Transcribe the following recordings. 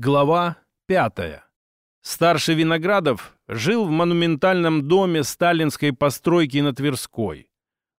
Глава пятая. Старший Виноградов жил в монументальном доме сталинской постройки на Тверской.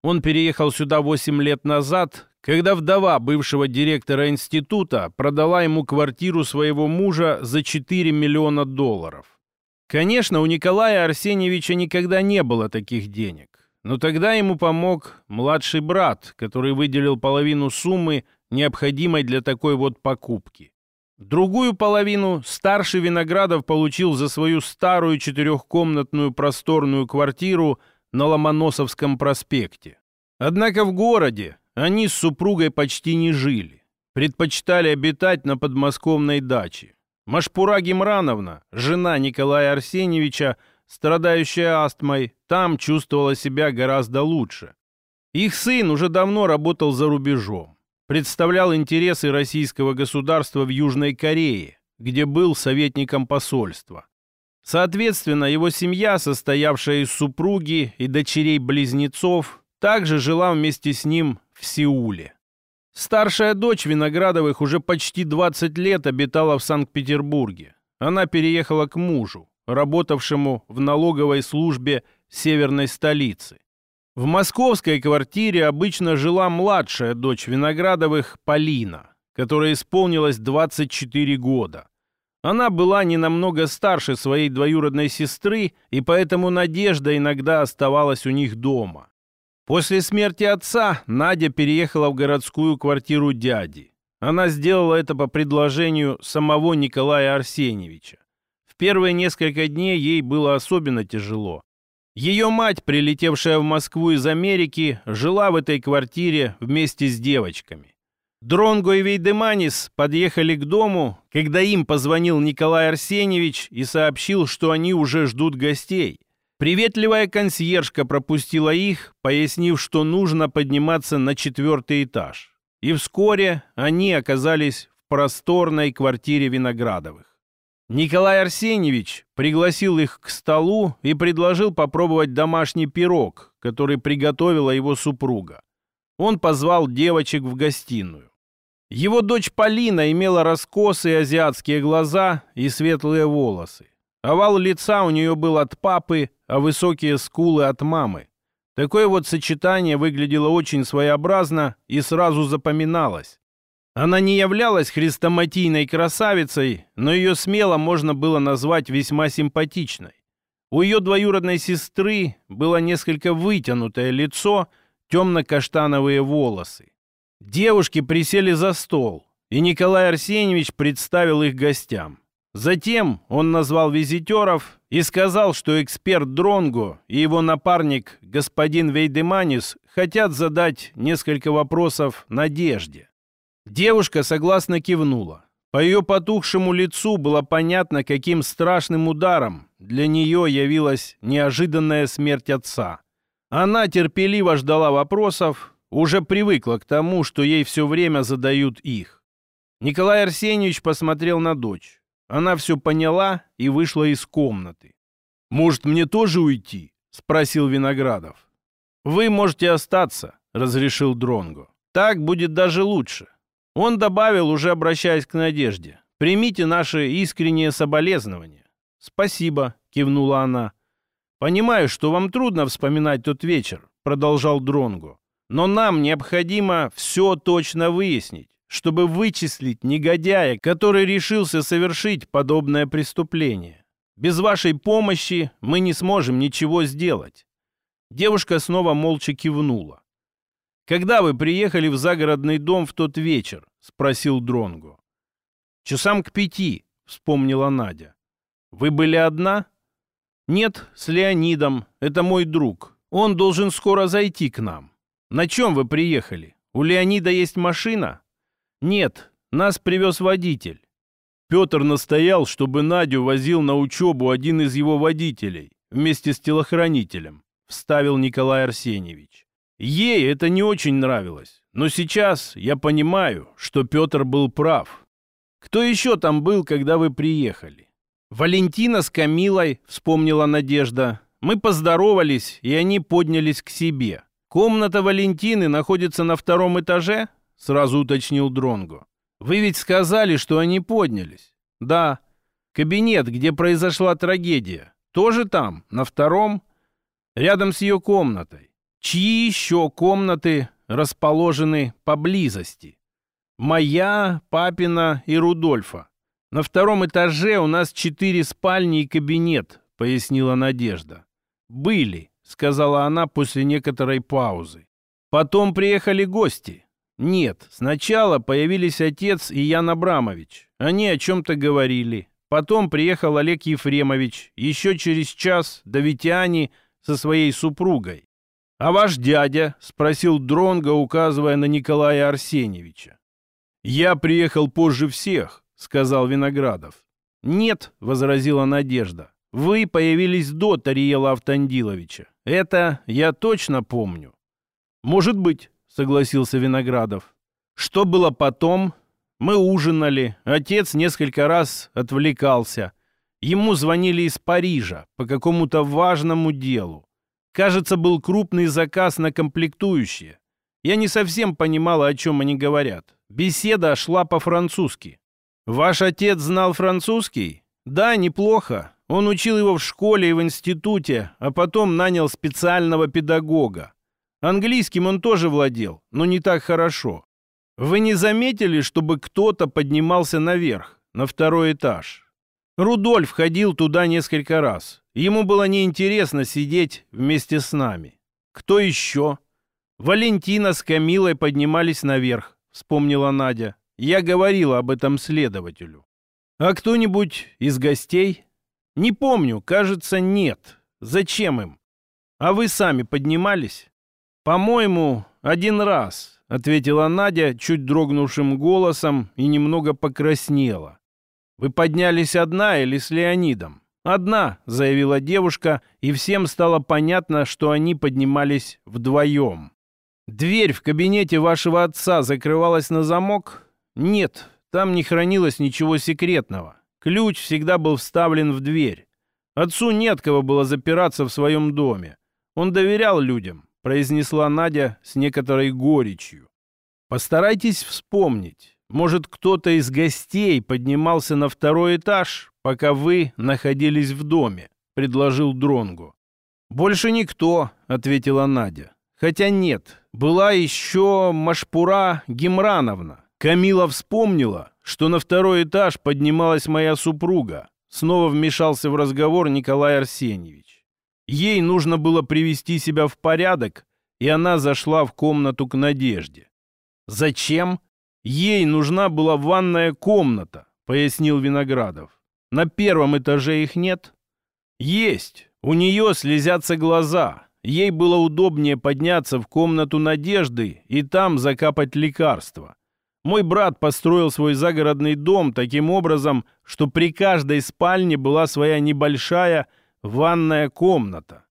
Он переехал сюда 8 лет назад, когда вдова бывшего директора института продала ему квартиру своего мужа за 4 миллиона долларов. Конечно, у Николая Арсеньевича никогда не было таких денег. Но тогда ему помог младший брат, который выделил половину суммы, необходимой для такой вот покупки. Другую половину старший Виноградов получил за свою старую четырехкомнатную просторную квартиру на Ломоносовском проспекте. Однако в городе они с супругой почти не жили. Предпочитали обитать на подмосковной даче. Машпура Гимрановна, жена Николая Арсеньевича, страдающая астмой, там чувствовала себя гораздо лучше. Их сын уже давно работал за рубежом представлял интересы российского государства в Южной Корее, где был советником посольства. Соответственно, его семья, состоявшая из супруги и дочерей-близнецов, также жила вместе с ним в Сеуле. Старшая дочь Виноградовых уже почти 20 лет обитала в Санкт-Петербурге. Она переехала к мужу, работавшему в налоговой службе северной столицы. В московской квартире обычно жила младшая дочь Виноградовых Полина, которая исполнилась 24 года. Она была не намного старше своей двоюродной сестры, и поэтому Надежда иногда оставалась у них дома. После смерти отца Надя переехала в городскую квартиру дяди. Она сделала это по предложению самого Николая Арсеньевича. В первые несколько дней ей было особенно тяжело. Ее мать, прилетевшая в Москву из Америки, жила в этой квартире вместе с девочками. Дронго и Вейдеманис подъехали к дому, когда им позвонил Николай Арсеньевич и сообщил, что они уже ждут гостей. Приветливая консьержка пропустила их, пояснив, что нужно подниматься на четвертый этаж. И вскоре они оказались в просторной квартире Виноградовых. Николай Арсеньевич пригласил их к столу и предложил попробовать домашний пирог, который приготовила его супруга. Он позвал девочек в гостиную. Его дочь Полина имела раскосые азиатские глаза и светлые волосы. Овал лица у нее был от папы, а высокие скулы от мамы. Такое вот сочетание выглядело очень своеобразно и сразу запоминалось. Она не являлась хрестоматийной красавицей, но ее смело можно было назвать весьма симпатичной. У ее двоюродной сестры было несколько вытянутое лицо, темно-каштановые волосы. Девушки присели за стол, и Николай Арсеньевич представил их гостям. Затем он назвал визитеров и сказал, что эксперт Дронго и его напарник господин Вейдеманис хотят задать несколько вопросов Надежде. Девушка согласно кивнула. По ее потухшему лицу было понятно, каким страшным ударом для нее явилась неожиданная смерть отца. Она терпеливо ждала вопросов, уже привыкла к тому, что ей все время задают их. Николай Арсеньевич посмотрел на дочь. Она все поняла и вышла из комнаты. «Может, мне тоже уйти?» — спросил Виноградов. «Вы можете остаться», — разрешил Дронго. «Так будет даже лучше. Он добавил, уже обращаясь к Надежде, «Примите наши искренние соболезнования». «Спасибо», — кивнула она. «Понимаю, что вам трудно вспоминать тот вечер», — продолжал Дронгу. «Но нам необходимо все точно выяснить, чтобы вычислить негодяя, который решился совершить подобное преступление. Без вашей помощи мы не сможем ничего сделать». Девушка снова молча кивнула. «Когда вы приехали в загородный дом в тот вечер?» — спросил Дронгу. «Часам к пяти», — вспомнила Надя. «Вы были одна?» «Нет, с Леонидом. Это мой друг. Он должен скоро зайти к нам. На чем вы приехали? У Леонида есть машина?» «Нет, нас привез водитель». Петр настоял, чтобы Надю возил на учебу один из его водителей вместе с телохранителем, вставил Николай Арсеньевич. Ей это не очень нравилось, но сейчас я понимаю, что Петр был прав. Кто еще там был, когда вы приехали? Валентина с Камилой, вспомнила Надежда. Мы поздоровались, и они поднялись к себе. Комната Валентины находится на втором этаже? Сразу уточнил Дронго. Вы ведь сказали, что они поднялись. Да. Кабинет, где произошла трагедия, тоже там, на втором, рядом с ее комнатой. Чьи еще комнаты расположены поблизости? Моя, папина и Рудольфа. На втором этаже у нас четыре спальни и кабинет, пояснила Надежда. Были, сказала она после некоторой паузы. Потом приехали гости. Нет, сначала появились отец и Ян Абрамович. Они о чем-то говорили. Потом приехал Олег Ефремович. Еще через час Давитяне со своей супругой. «А ваш дядя?» — спросил Дронго, указывая на Николая Арсеньевича. «Я приехал позже всех», — сказал Виноградов. «Нет», — возразила Надежда. «Вы появились до Тариела Автандиловича. Это я точно помню». «Может быть», согласился Виноградов. Что было потом? Мы ужинали. Отец несколько раз отвлекался. Ему звонили из Парижа по какому-то важному делу. Кажется, был крупный заказ на комплектующие. Я не совсем понимала, о чем они говорят. Беседа шла по-французски. «Ваш отец знал французский?» «Да, неплохо. Он учил его в школе и в институте, а потом нанял специального педагога. Английским он тоже владел, но не так хорошо. Вы не заметили, чтобы кто-то поднимался наверх, на второй этаж? Рудольф ходил туда несколько раз. Ему было неинтересно сидеть вместе с нами. Кто еще? Валентина с Камилой поднимались наверх, вспомнила Надя. Я говорила об этом следователю. А кто-нибудь из гостей? Не помню, кажется, нет. Зачем им? А вы сами поднимались? «По-моему, один раз», — ответила Надя чуть дрогнувшим голосом и немного покраснела. «Вы поднялись одна или с Леонидом?» «Одна», — заявила девушка, и всем стало понятно, что они поднимались вдвоем. «Дверь в кабинете вашего отца закрывалась на замок?» «Нет, там не хранилось ничего секретного. Ключ всегда был вставлен в дверь. Отцу не от кого было запираться в своем доме. Он доверял людям произнесла Надя с некоторой горечью. Постарайтесь вспомнить. Может, кто-то из гостей поднимался на второй этаж, пока вы находились в доме, предложил Дронгу. Больше никто, ответила Надя. Хотя нет, была еще Машпура Гимрановна. Камила вспомнила, что на второй этаж поднималась моя супруга. Снова вмешался в разговор Николай Арсеньевич. Ей нужно было привести себя в порядок, и она зашла в комнату к Надежде. «Зачем?» «Ей нужна была ванная комната», — пояснил Виноградов. «На первом этаже их нет?» «Есть. У нее слезятся глаза. Ей было удобнее подняться в комнату Надежды и там закапать лекарства. Мой брат построил свой загородный дом таким образом, что при каждой спальне была своя небольшая ванная комната.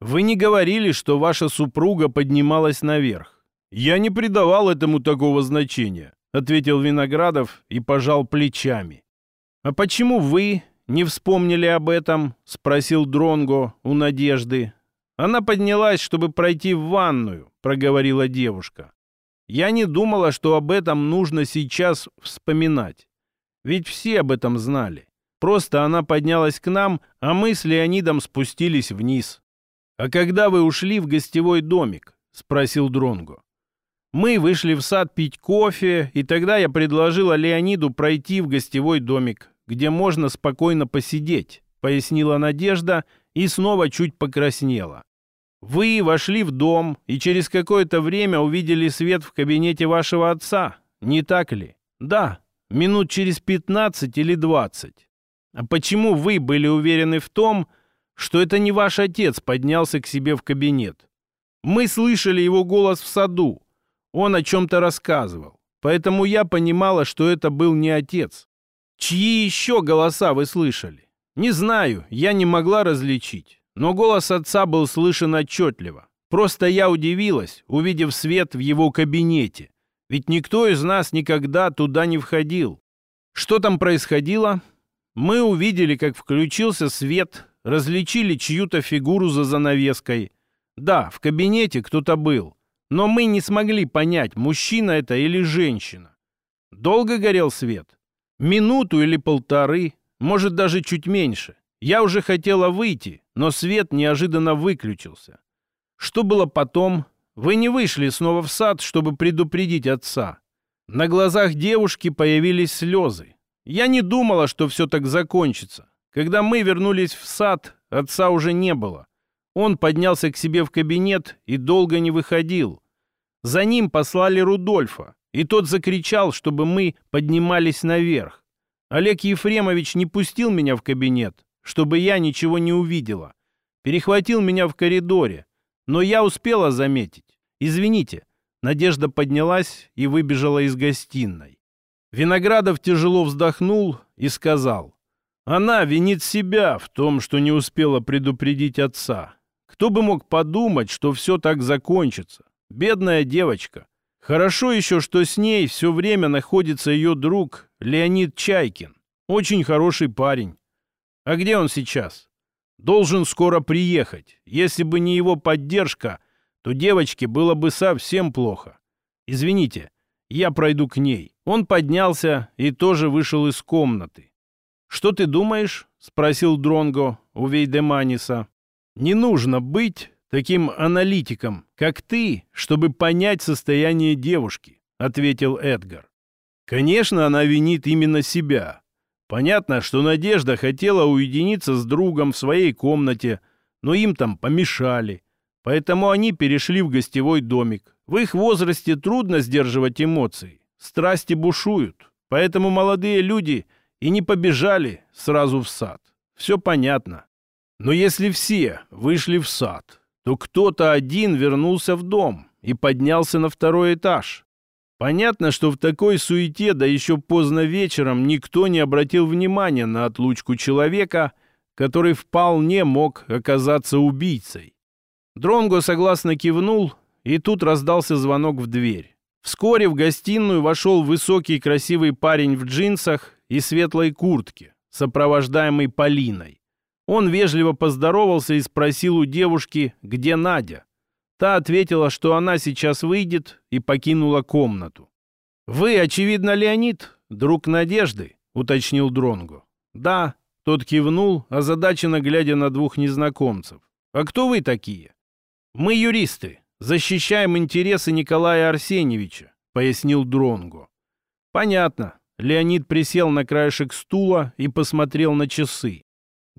Вы не говорили, что ваша супруга поднималась наверх. Я не придавал этому такого значения, ответил Виноградов и пожал плечами. А почему вы не вспомнили об этом? спросил Дронго у Надежды. Она поднялась, чтобы пройти в ванную, проговорила девушка. Я не думала, что об этом нужно сейчас вспоминать. Ведь все об этом знали. Просто она поднялась к нам, а мы с Леонидом спустились вниз. «А когда вы ушли в гостевой домик?» — спросил Дронго. Мы вышли в сад пить кофе, и тогда я предложила Леониду пройти в гостевой домик, где можно спокойно посидеть, пояснила Надежда и снова чуть покраснела. Вы вошли в дом и через какое-то время увидели свет в кабинете вашего отца, не так ли? Да, минут через пятнадцать или двадцать. А почему вы были уверены в том, что это не ваш отец поднялся к себе в кабинет? Мы слышали его голос в саду. Он о чем-то рассказывал. Поэтому я понимала, что это был не отец. Чьи еще голоса вы слышали? Не знаю, я не могла различить. Но голос отца был слышен отчетливо. Просто я удивилась, увидев свет в его кабинете. Ведь никто из нас никогда туда не входил. Что там происходило, мы увидели, как включился свет, различили чью-то фигуру за занавеской. Да, в кабинете кто-то был, но мы не смогли понять, мужчина это или женщина. Долго горел свет? Минуту или полторы, может, даже чуть меньше. Я уже хотела выйти, но свет неожиданно выключился. Что было потом? Вы не вышли снова в сад, чтобы предупредить отца. На глазах девушки появились слезы. Я не думала, что все так закончится. Когда мы вернулись в сад, отца уже не было. Он поднялся к себе в кабинет и долго не выходил. За ним послали Рудольфа, и тот закричал, чтобы мы поднимались наверх. Олег Ефремович не пустил меня в кабинет, чтобы я ничего не увидела. Перехватил меня в коридоре, но я успела заметить. Извините, Надежда поднялась и выбежала из гостиной. Виноградов тяжело вздохнул и сказал, «Она винит себя в том, что не успела предупредить отца. Кто бы мог подумать, что все так закончится? Бедная девочка. Хорошо еще, что с ней все время находится ее друг Леонид Чайкин. Очень хороший парень. А где он сейчас? Должен скоро приехать. Если бы не его поддержка, то девочке было бы совсем плохо. Извините, я пройду к ней. Он поднялся и тоже вышел из комнаты. «Что ты думаешь?» — спросил Дронго у Вейдеманиса. «Не нужно быть таким аналитиком, как ты, чтобы понять состояние девушки», — ответил Эдгар. «Конечно, она винит именно себя. Понятно, что Надежда хотела уединиться с другом в своей комнате, но им там помешали. Поэтому они перешли в гостевой домик. В их возрасте трудно сдерживать эмоции. Страсти бушуют. Поэтому молодые люди и не побежали сразу в сад. Все понятно. Но если все вышли в сад, то кто-то один вернулся в дом и поднялся на второй этаж. Понятно, что в такой суете, да еще поздно вечером, никто не обратил внимания на отлучку человека, который вполне мог оказаться убийцей. Дронго согласно кивнул, и тут раздался звонок в дверь. Вскоре в гостиную вошел высокий красивый парень в джинсах и светлой куртке, сопровождаемый Полиной. Он вежливо поздоровался и спросил у девушки, где Надя. Та ответила, что она сейчас выйдет и покинула комнату. «Вы, очевидно, Леонид, друг Надежды», — уточнил Дронго. «Да», — тот кивнул, озадаченно глядя на двух незнакомцев. «А кто вы такие?» «Мы юристы, защищаем интересы Николая Арсеньевича», — пояснил Дронго. «Понятно». Леонид присел на краешек стула и посмотрел на часы.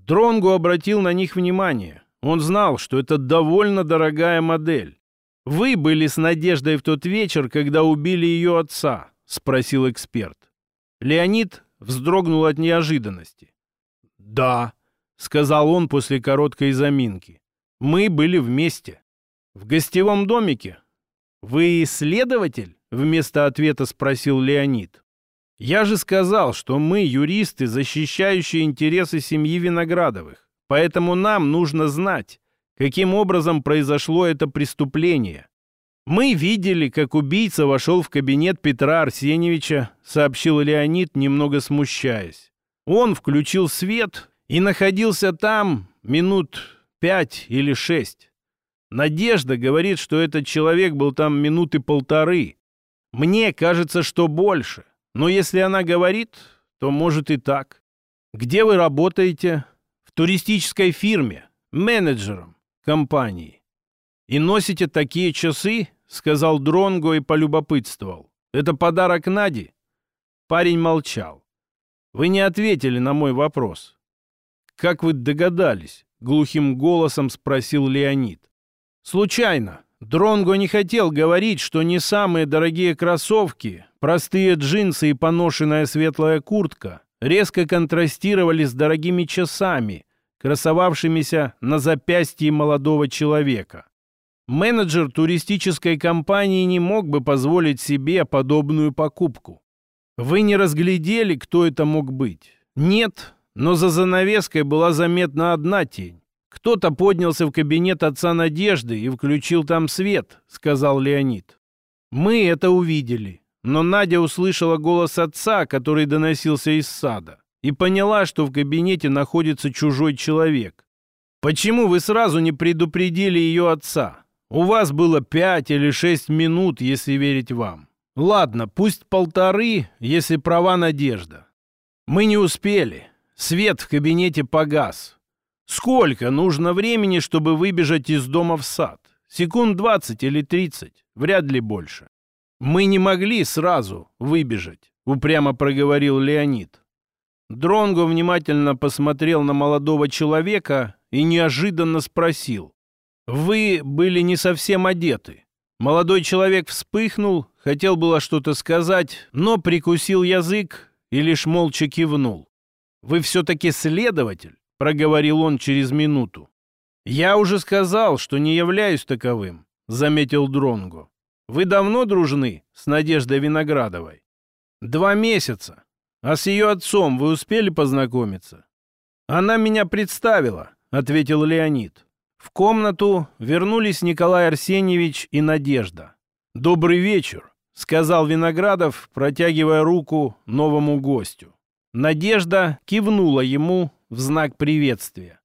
Дронго обратил на них внимание. Он знал, что это довольно дорогая модель. «Вы были с Надеждой в тот вечер, когда убили ее отца?» — спросил эксперт. Леонид вздрогнул от неожиданности. «Да», — сказал он после короткой заминки. «Мы были вместе». «В гостевом домике?» «Вы исследователь?» — вместо ответа спросил Леонид. «Я же сказал, что мы юристы, защищающие интересы семьи Виноградовых, поэтому нам нужно знать, каким образом произошло это преступление». «Мы видели, как убийца вошел в кабинет Петра Арсеньевича», — сообщил Леонид, немного смущаясь. «Он включил свет и находился там минут пять или шесть. Надежда говорит, что этот человек был там минуты полторы. Мне кажется, что больше. Но если она говорит, то может и так. Где вы работаете? В туристической фирме, менеджером компании. И носите такие часы? Сказал Дронго и полюбопытствовал. Это подарок Нади? Парень молчал. Вы не ответили на мой вопрос. Как вы догадались? Глухим голосом спросил Леонид. Случайно. Дронго не хотел говорить, что не самые дорогие кроссовки, простые джинсы и поношенная светлая куртка резко контрастировали с дорогими часами, красовавшимися на запястье молодого человека. Менеджер туристической компании не мог бы позволить себе подобную покупку. Вы не разглядели, кто это мог быть? Нет, но за занавеской была заметна одна тень. «Кто-то поднялся в кабинет отца Надежды и включил там свет», — сказал Леонид. «Мы это увидели, но Надя услышала голос отца, который доносился из сада, и поняла, что в кабинете находится чужой человек. Почему вы сразу не предупредили ее отца? У вас было пять или шесть минут, если верить вам. Ладно, пусть полторы, если права Надежда. Мы не успели. Свет в кабинете погас. Сколько нужно времени, чтобы выбежать из дома в сад? Секунд двадцать или тридцать, вряд ли больше. Мы не могли сразу выбежать, упрямо проговорил Леонид. Дронго внимательно посмотрел на молодого человека и неожиданно спросил. «Вы были не совсем одеты». Молодой человек вспыхнул, хотел было что-то сказать, но прикусил язык и лишь молча кивнул. «Вы все-таки следователь?» — проговорил он через минуту. «Я уже сказал, что не являюсь таковым», — заметил Дронго. «Вы давно дружны с Надеждой Виноградовой?» «Два месяца. А с ее отцом вы успели познакомиться?» «Она меня представила», — ответил Леонид. В комнату вернулись Николай Арсеньевич и Надежда. «Добрый вечер», — сказал Виноградов, протягивая руку новому гостю. Надежда кивнула ему в знак приветствия.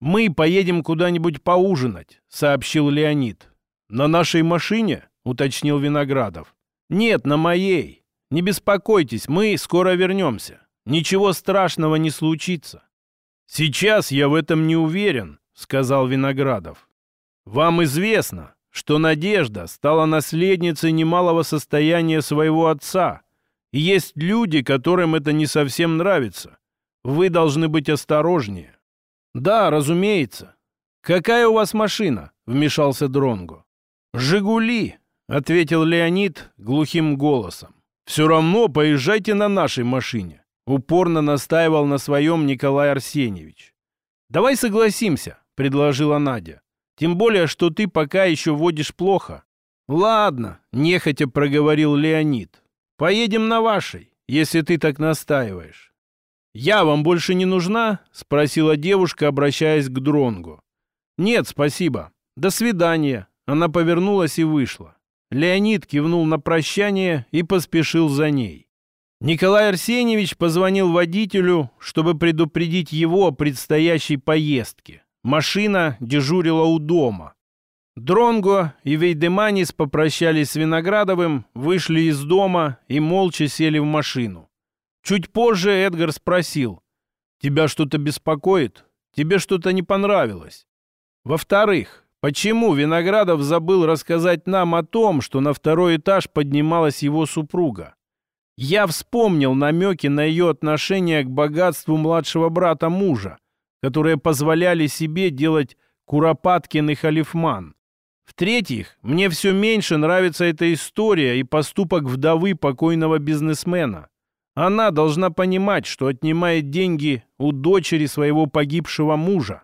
«Мы поедем куда-нибудь поужинать», — сообщил Леонид. «На нашей машине?» — уточнил Виноградов. «Нет, на моей. Не беспокойтесь, мы скоро вернемся. Ничего страшного не случится». «Сейчас я в этом не уверен», — сказал Виноградов. «Вам известно, что Надежда стала наследницей немалого состояния своего отца, и есть люди, которым это не совсем нравится. Вы должны быть осторожнее. Да, разумеется. Какая у вас машина? Вмешался Дронго. Жигули, ответил Леонид глухим голосом. Все равно поезжайте на нашей машине. Упорно настаивал на своем Николай Арсеньевич. Давай согласимся, предложила Надя. Тем более, что ты пока еще водишь плохо. Ладно, нехотя проговорил Леонид. Поедем на вашей, если ты так настаиваешь. «Я вам больше не нужна?» — спросила девушка, обращаясь к Дронгу. «Нет, спасибо. До свидания». Она повернулась и вышла. Леонид кивнул на прощание и поспешил за ней. Николай Арсеньевич позвонил водителю, чтобы предупредить его о предстоящей поездке. Машина дежурила у дома. Дронго и Вейдеманис попрощались с Виноградовым, вышли из дома и молча сели в машину. Чуть позже Эдгар спросил, «Тебя что-то беспокоит? Тебе что-то не понравилось?» Во-вторых, почему Виноградов забыл рассказать нам о том, что на второй этаж поднималась его супруга? Я вспомнил намеки на ее отношение к богатству младшего брата мужа, которые позволяли себе делать Куропаткин и Халифман. В-третьих, мне все меньше нравится эта история и поступок вдовы покойного бизнесмена. Она должна понимать, что отнимает деньги у дочери своего погибшего мужа.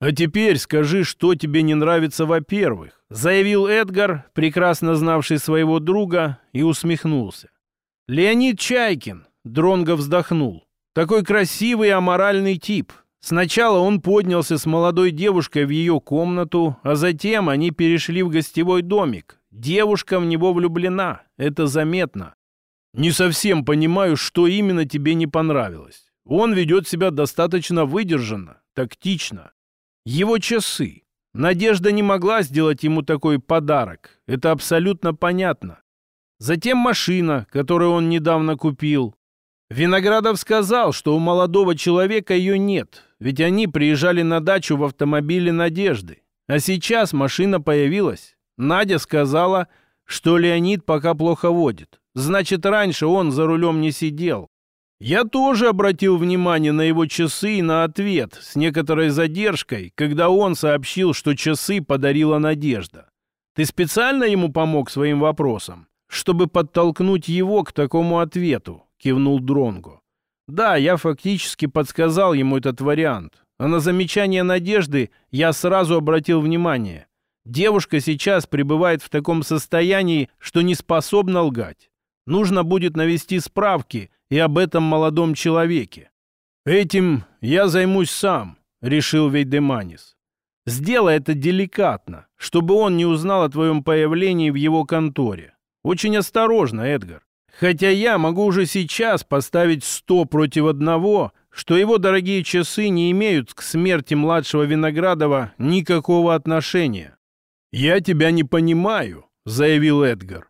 «А теперь скажи, что тебе не нравится, во-первых», заявил Эдгар, прекрасно знавший своего друга, и усмехнулся. «Леонид Чайкин», — Дронго вздохнул, — «такой красивый аморальный тип. Сначала он поднялся с молодой девушкой в ее комнату, а затем они перешли в гостевой домик. Девушка в него влюблена, это заметно. Не совсем понимаю, что именно тебе не понравилось. Он ведет себя достаточно выдержанно, тактично. Его часы. Надежда не могла сделать ему такой подарок. Это абсолютно понятно. Затем машина, которую он недавно купил. Виноградов сказал, что у молодого человека ее нет, ведь они приезжали на дачу в автомобиле Надежды. А сейчас машина появилась. Надя сказала, что Леонид пока плохо водит. Значит, раньше он за рулем не сидел. Я тоже обратил внимание на его часы и на ответ с некоторой задержкой, когда он сообщил, что часы подарила Надежда. Ты специально ему помог своим вопросом, чтобы подтолкнуть его к такому ответу, кивнул Дронго. Да, я фактически подсказал ему этот вариант. А на замечание Надежды я сразу обратил внимание. Девушка сейчас пребывает в таком состоянии, что не способна лгать. Нужно будет навести справки и об этом молодом человеке. Этим я займусь сам, решил Вейдеманис. Сделай это деликатно, чтобы он не узнал о твоем появлении в его конторе. Очень осторожно, Эдгар. Хотя я могу уже сейчас поставить сто против одного, что его дорогие часы не имеют к смерти младшего Виноградова никакого отношения. «Я тебя не понимаю», — заявил Эдгар.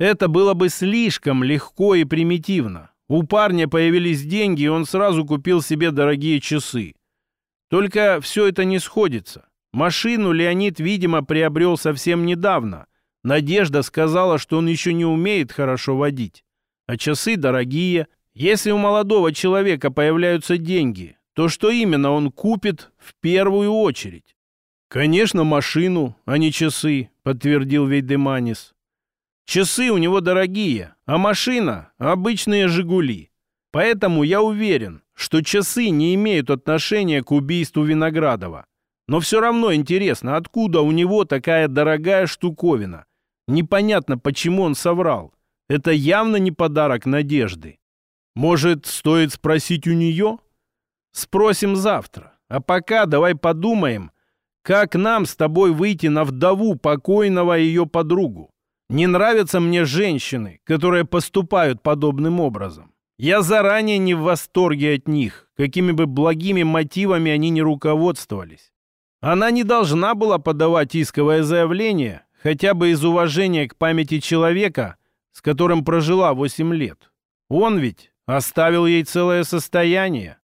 Это было бы слишком легко и примитивно. У парня появились деньги, и он сразу купил себе дорогие часы. Только все это не сходится. Машину Леонид, видимо, приобрел совсем недавно. Надежда сказала, что он еще не умеет хорошо водить. А часы дорогие. Если у молодого человека появляются деньги, то что именно он купит в первую очередь? «Конечно, машину, а не часы», — подтвердил Вейдеманис. «Часы у него дорогие, а машина — обычные «Жигули». Поэтому я уверен, что часы не имеют отношения к убийству Виноградова. Но все равно интересно, откуда у него такая дорогая штуковина. Непонятно, почему он соврал. Это явно не подарок надежды. Может, стоит спросить у нее? Спросим завтра. А пока давай подумаем, как нам с тобой выйти на вдову покойного ее подругу. Не нравятся мне женщины, которые поступают подобным образом. Я заранее не в восторге от них, какими бы благими мотивами они ни руководствовались. Она не должна была подавать исковое заявление, хотя бы из уважения к памяти человека, с которым прожила 8 лет. Он ведь оставил ей целое состояние.